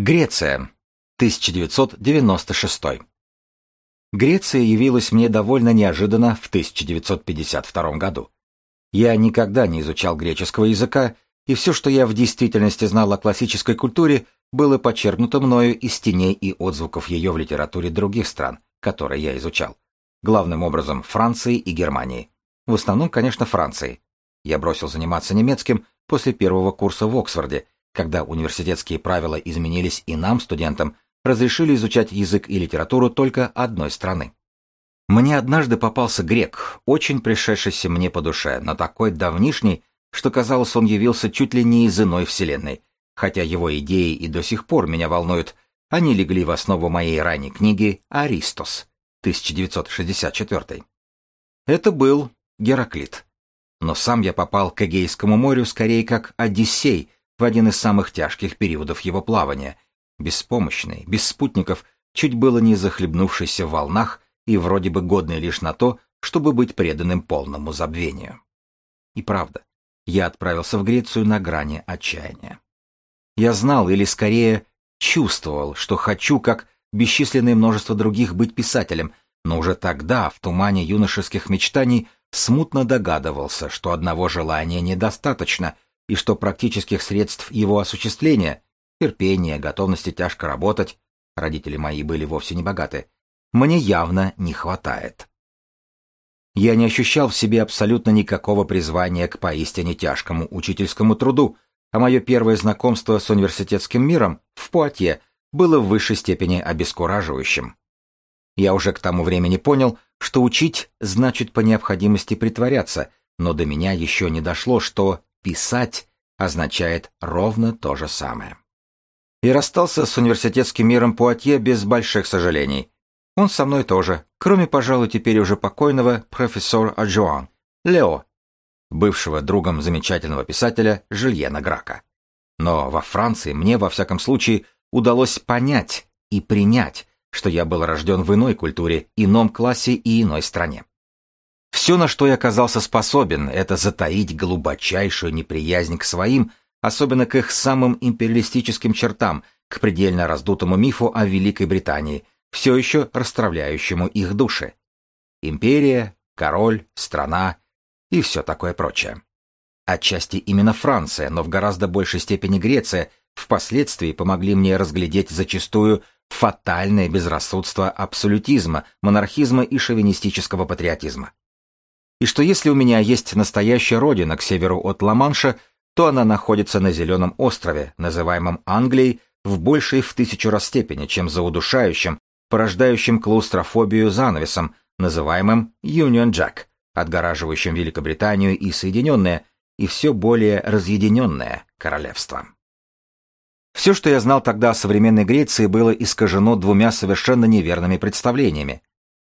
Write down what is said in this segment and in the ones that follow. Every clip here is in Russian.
Греция. 1996. Греция явилась мне довольно неожиданно в 1952 году. Я никогда не изучал греческого языка, и все, что я в действительности знал о классической культуре, было подчеркнуто мною из теней и отзвуков ее в литературе других стран, которые я изучал. Главным образом Франции и Германии. В основном, конечно, Франции. Я бросил заниматься немецким после первого курса в Оксфорде, когда университетские правила изменились и нам, студентам, разрешили изучать язык и литературу только одной страны. Мне однажды попался грек, очень пришедшийся мне по душе, но такой давнишний, что казалось, он явился чуть ли не из иной вселенной, хотя его идеи и до сих пор меня волнуют, они легли в основу моей ранней книги «Аристос» 1964. Это был Гераклит. Но сам я попал к Эгейскому морю скорее как Одиссей в один из самых тяжких периодов его плавания, беспомощный, без спутников, чуть было не захлебнувшийся в волнах и вроде бы годный лишь на то, чтобы быть преданным полному забвению. И правда, я отправился в Грецию на грани отчаяния. Я знал, или скорее чувствовал, что хочу, как бесчисленное множество других, быть писателем, но уже тогда, в тумане юношеских мечтаний, смутно догадывался, что одного желания недостаточно, и что практических средств его осуществления — терпения, готовности тяжко работать — родители мои были вовсе не богаты — мне явно не хватает. Я не ощущал в себе абсолютно никакого призвания к поистине тяжкому учительскому труду, а мое первое знакомство с университетским миром в Пуатье было в высшей степени обескураживающим. Я уже к тому времени понял, что учить значит по необходимости притворяться, но до меня еще не дошло, что «писать» означает ровно то же самое. И расстался с университетским миром Пуатье без больших сожалений. Он со мной тоже, кроме, пожалуй, теперь уже покойного профессора Аджуан, Лео, бывшего другом замечательного писателя Жильена Грака. Но во Франции мне, во всяком случае, удалось понять и принять, что я был рожден в иной культуре, ином классе и иной стране. Все, на что я оказался способен, это затаить глубочайшую неприязнь к своим, особенно к их самым империалистическим чертам, к предельно раздутому мифу о Великой Британии – все еще расстравляющему их души. Империя, король, страна и все такое прочее. Отчасти именно Франция, но в гораздо большей степени Греция, впоследствии помогли мне разглядеть зачастую фатальное безрассудство абсолютизма, монархизма и шовинистического патриотизма. И что если у меня есть настоящая родина к северу от Ла-Манша, то она находится на Зеленом острове, называемом Англией, в большей в тысячу раз степени, чем за удушающим, порождающим клаустрофобию занавесом, называемым Union Jack, отгораживающим Великобританию и Соединенное, и все более разъединенное королевство. Все, что я знал тогда о современной Греции, было искажено двумя совершенно неверными представлениями.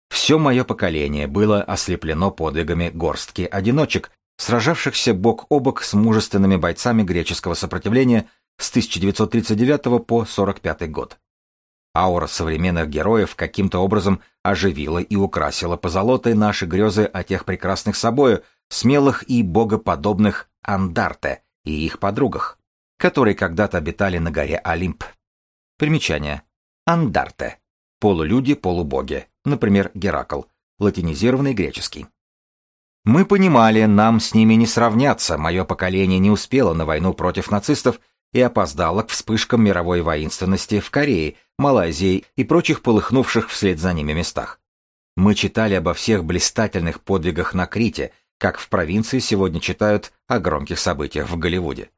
Все мое поколение было ослеплено подвигами горстки одиночек, сражавшихся бок о бок с мужественными бойцами греческого сопротивления с 1939 по 1945 год. Аура современных героев каким-то образом оживила и украсила позолотой наши грезы о тех прекрасных собою, смелых и богоподобных Андарте и их подругах, которые когда-то обитали на горе Олимп. Примечание. Андарте. Полулюди, полубоги. Например, Геракл. Латинизированный греческий. Мы понимали, нам с ними не сравняться, мое поколение не успело на войну против нацистов и опоздало к вспышкам мировой воинственности в Корее, Малайзии и прочих полыхнувших вслед за ними местах. Мы читали обо всех блистательных подвигах на Крите, как в провинции сегодня читают о громких событиях в Голливуде.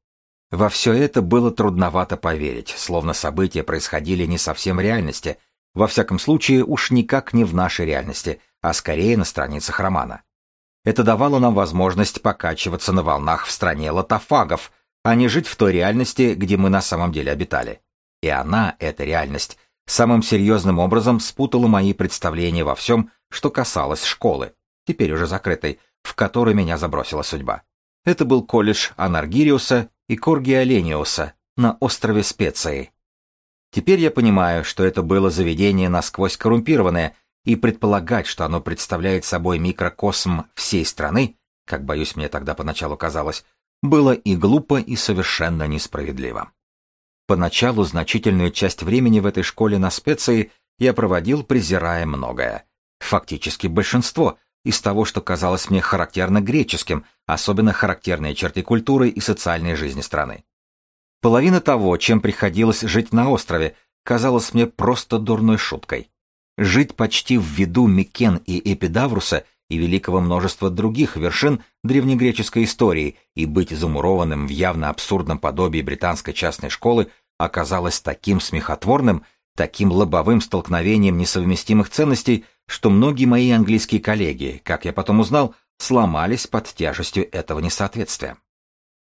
Во все это было трудновато поверить, словно события происходили не совсем в реальности, во всяком случае уж никак не в нашей реальности, а скорее на страницах романа. Это давало нам возможность покачиваться на волнах в стране лотофагов, а не жить в той реальности, где мы на самом деле обитали. И она, эта реальность, самым серьезным образом спутала мои представления во всем, что касалось школы, теперь уже закрытой, в которую меня забросила судьба. Это был колледж Анаргириуса и Коргия Лениуса на острове Специи. Теперь я понимаю, что это было заведение насквозь коррумпированное, и предполагать, что оно представляет собой микрокосм всей страны, как, боюсь, мне тогда поначалу казалось, было и глупо, и совершенно несправедливо. Поначалу значительную часть времени в этой школе на специи я проводил, презирая многое. Фактически большинство из того, что казалось мне характерно греческим, особенно характерные черты культуры и социальной жизни страны. Половина того, чем приходилось жить на острове, казалось мне просто дурной шуткой. Жить почти в виду Микен и Эпидавруса и великого множества других вершин древнегреческой истории и быть замурованным в явно абсурдном подобии британской частной школы оказалось таким смехотворным, таким лобовым столкновением несовместимых ценностей, что многие мои английские коллеги, как я потом узнал, сломались под тяжестью этого несоответствия.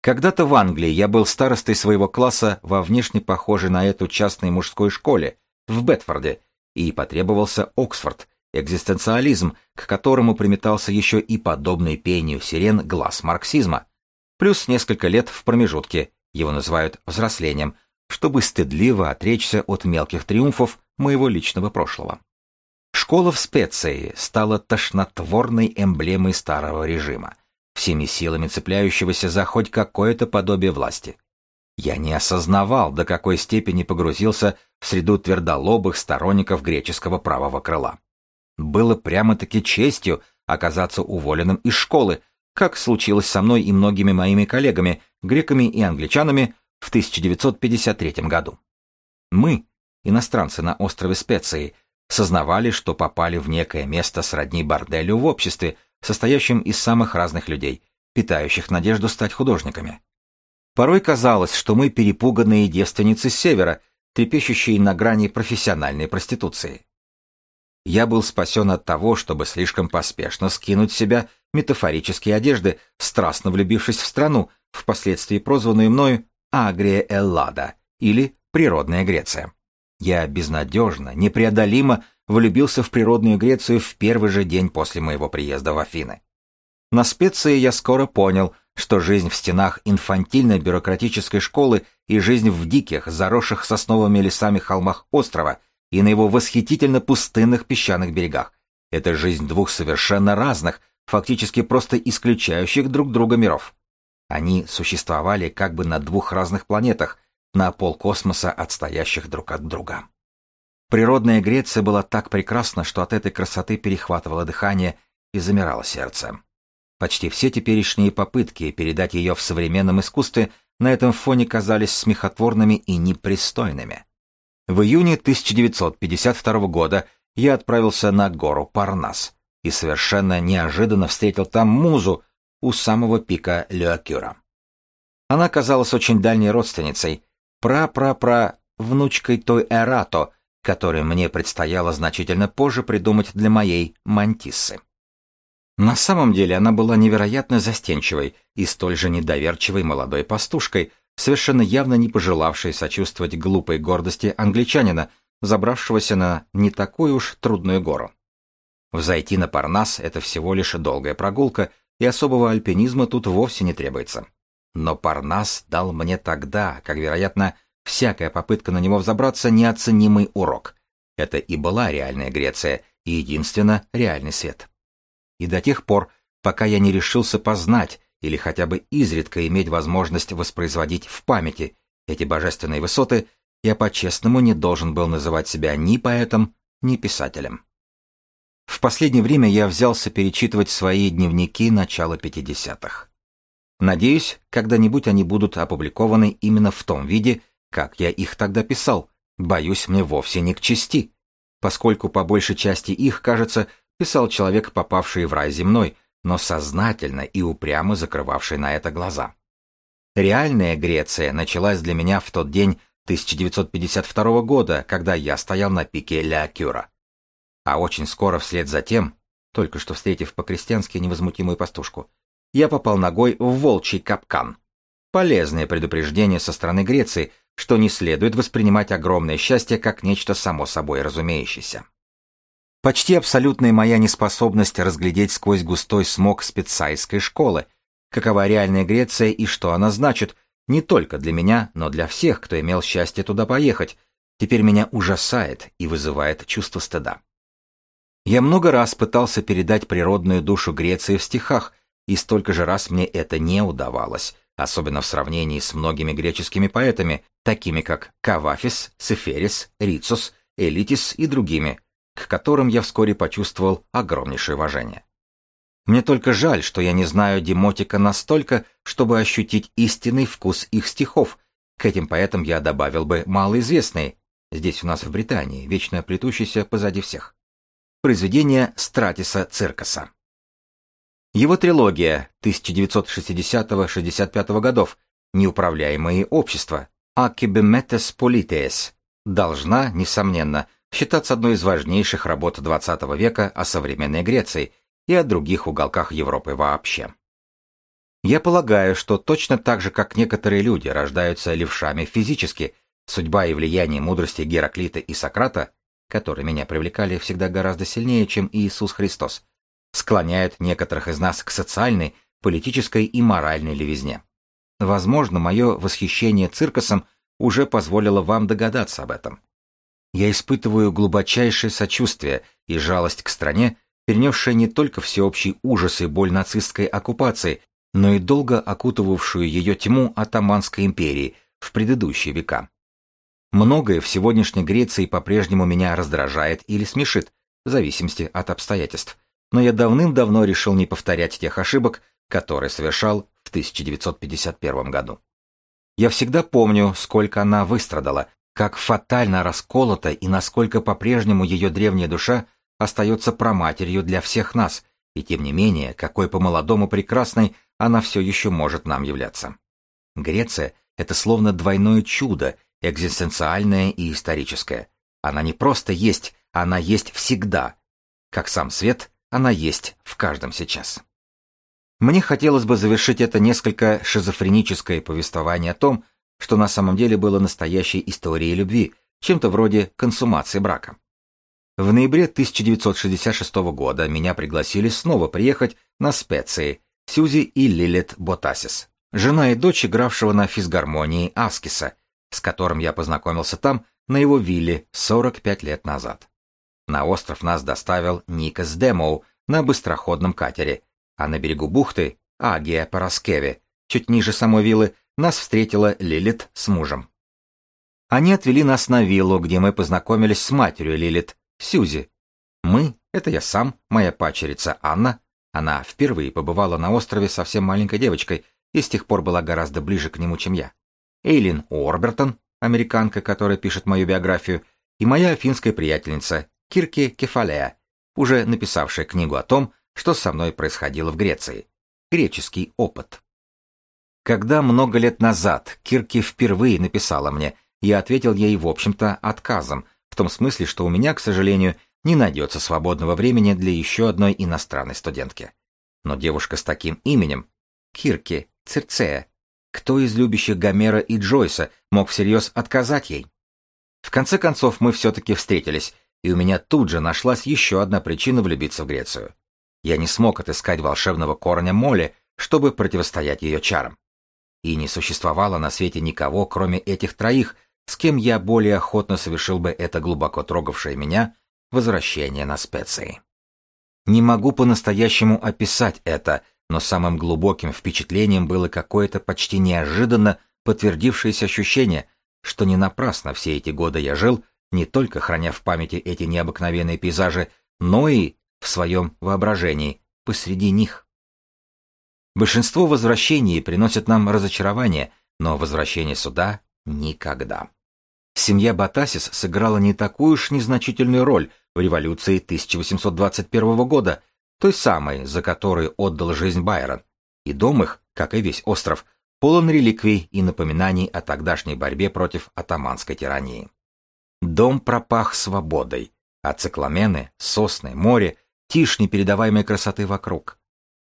Когда-то в Англии я был старостой своего класса во внешне похожей на эту частной мужской школе, в Бетфорде, и потребовался Оксфорд, экзистенциализм, к которому приметался еще и подобный пению сирен глаз марксизма, плюс несколько лет в промежутке, его называют взрослением, чтобы стыдливо отречься от мелких триумфов моего личного прошлого. Школа в специи стала тошнотворной эмблемой старого режима, всеми силами цепляющегося за хоть какое-то подобие власти. Я не осознавал, до какой степени погрузился в среду твердолобых сторонников греческого правого крыла. Было прямо-таки честью оказаться уволенным из школы, как случилось со мной и многими моими коллегами, греками и англичанами, в 1953 году. Мы, иностранцы на острове Специи, сознавали, что попали в некое место сродни борделю в обществе, состоящем из самых разных людей, питающих надежду стать художниками. Порой казалось, что мы перепуганные девственницы с севера, трепещущие на грани профессиональной проституции. Я был спасен от того, чтобы слишком поспешно скинуть с себя метафорические одежды, страстно влюбившись в страну, впоследствии прозванную мною Агрия Эллада или Природная Греция. Я безнадежно, непреодолимо влюбился в природную Грецию в первый же день после моего приезда в Афины. На специи я скоро понял, что жизнь в стенах инфантильной бюрократической школы и жизнь в диких, заросших сосновыми лесами холмах острова и на его восхитительно пустынных песчаных берегах — это жизнь двух совершенно разных, фактически просто исключающих друг друга миров. Они существовали как бы на двух разных планетах, на полкосмоса отстоящих друг от друга. Природная Греция была так прекрасна, что от этой красоты перехватывало дыхание и замирало сердце. Почти все теперешние попытки передать ее в современном искусстве на этом фоне казались смехотворными и непристойными. В июне 1952 года я отправился на гору Парнас и совершенно неожиданно встретил там музу у самого пика Леокюра. Она казалась очень дальней родственницей, пра-пра-пра внучкой той Эрато, которую мне предстояло значительно позже придумать для моей мантиссы. На самом деле она была невероятно застенчивой и столь же недоверчивой молодой пастушкой, совершенно явно не пожелавшей сочувствовать глупой гордости англичанина, забравшегося на не такую уж трудную гору. Взойти на Парнас — это всего лишь долгая прогулка, и особого альпинизма тут вовсе не требуется. Но Парнас дал мне тогда, как, вероятно, всякая попытка на него взобраться, неоценимый урок. Это и была реальная Греция, и единственно реальный свет. И до тех пор, пока я не решился познать или хотя бы изредка иметь возможность воспроизводить в памяти эти божественные высоты, я по-честному не должен был называть себя ни поэтом, ни писателем. В последнее время я взялся перечитывать свои дневники начала 50-х. Надеюсь, когда-нибудь они будут опубликованы именно в том виде, как я их тогда писал. Боюсь, мне вовсе не к чести, поскольку по большей части их, кажется, писал человек, попавший в рай земной, но сознательно и упрямо закрывавший на это глаза. Реальная Греция началась для меня в тот день 1952 года, когда я стоял на пике Ля. А очень скоро вслед за тем, только что встретив по-крестьянски невозмутимую пастушку, я попал ногой в волчий капкан. Полезное предупреждение со стороны Греции, что не следует воспринимать огромное счастье как нечто само собой разумеющееся. Почти абсолютная моя неспособность разглядеть сквозь густой смог спецайской школы, какова реальная Греция и что она значит, не только для меня, но для всех, кто имел счастье туда поехать, теперь меня ужасает и вызывает чувство стыда. Я много раз пытался передать природную душу Греции в стихах, и столько же раз мне это не удавалось, особенно в сравнении с многими греческими поэтами, такими как Кавафис, Сеферис, Рицус, Элитис и другими, к которым я вскоре почувствовал огромнейшее уважение. Мне только жаль, что я не знаю Демотика настолько, чтобы ощутить истинный вкус их стихов. К этим поэтам я добавил бы малоизвестные, здесь у нас в Британии, вечно плетущиеся позади всех. Произведение Стратиса Циркаса. Его трилогия 1960-65 годов «Неуправляемые общества» Акибеметес Политеес должна, несомненно, считаться одной из важнейших работ XX века о современной Греции и о других уголках Европы вообще. Я полагаю, что точно так же, как некоторые люди рождаются левшами физически, судьба и влияние мудрости Гераклита и Сократа, которые меня привлекали всегда гораздо сильнее, чем Иисус Христос, склоняют некоторых из нас к социальной, политической и моральной левизне. Возможно, мое восхищение циркосом уже позволило вам догадаться об этом. Я испытываю глубочайшее сочувствие и жалость к стране, перенесшей не только всеобщий ужас и боль нацистской оккупации, но и долго окутывавшую ее тьму Атаманской империи в предыдущие века. Многое в сегодняшней Греции по-прежнему меня раздражает или смешит, в зависимости от обстоятельств, но я давным-давно решил не повторять тех ошибок, которые совершал в 1951 году. Я всегда помню, сколько она выстрадала, как фатально расколота и насколько по-прежнему ее древняя душа остается проматерью для всех нас, и тем не менее, какой по-молодому прекрасной она все еще может нам являться. Греция — это словно двойное чудо, экзистенциальное и историческое. Она не просто есть, она есть всегда. Как сам свет, она есть в каждом сейчас. Мне хотелось бы завершить это несколько шизофреническое повествование о том, что на самом деле было настоящей историей любви, чем-то вроде консумации брака. В ноябре 1966 года меня пригласили снова приехать на специи Сьюзи и Лилит Ботасис, жена и дочь игравшего на физгармонии Аскиса, с которым я познакомился там, на его вилле 45 лет назад. На остров нас доставил Никас Демоу на быстроходном катере, а на берегу бухты, Агия Параскеве, чуть ниже самой виллы, нас встретила Лилит с мужем. Они отвели нас на виллу, где мы познакомились с матерью Лилит, Сюзи. Мы — это я сам, моя пачерица Анна. Она впервые побывала на острове совсем маленькой девочкой и с тех пор была гораздо ближе к нему, чем я. Эйлин Уорбертон, американка, которая пишет мою биографию, и моя финская приятельница Кирки Кефалея, уже написавшая книгу о том, что со мной происходило в Греции. Греческий опыт. Когда много лет назад Кирки впервые написала мне, я ответил ей, в общем-то, отказом, в том смысле, что у меня, к сожалению, не найдется свободного времени для еще одной иностранной студентки. Но девушка с таким именем, Кирки, Цирцея, кто из любящих Гомера и Джойса мог всерьез отказать ей? В конце концов, мы все-таки встретились, и у меня тут же нашлась еще одна причина влюбиться в Грецию. Я не смог отыскать волшебного корня моли, чтобы противостоять ее чарам. И не существовало на свете никого, кроме этих троих, с кем я более охотно совершил бы это глубоко трогавшее меня возвращение на специи. Не могу по-настоящему описать это, но самым глубоким впечатлением было какое-то почти неожиданно подтвердившееся ощущение, что не напрасно все эти годы я жил, не только храня в памяти эти необыкновенные пейзажи, но и в своем воображении посреди них. Большинство возвращений приносят нам разочарование, но возвращение сюда — никогда. Семья Батасис сыграла не такую уж незначительную роль в революции 1821 года, той самой, за которой отдал жизнь Байрон, и дом их, как и весь остров, полон реликвий и напоминаний о тогдашней борьбе против атаманской тирании. Дом пропах свободой, а цикламены, сосны, море, тишь непередаваемой красоты вокруг.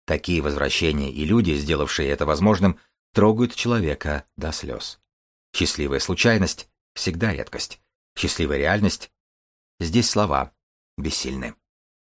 Такие возвращения и люди, сделавшие это возможным, трогают человека до слез. Счастливая случайность — всегда редкость. Счастливая реальность — здесь слова бессильны.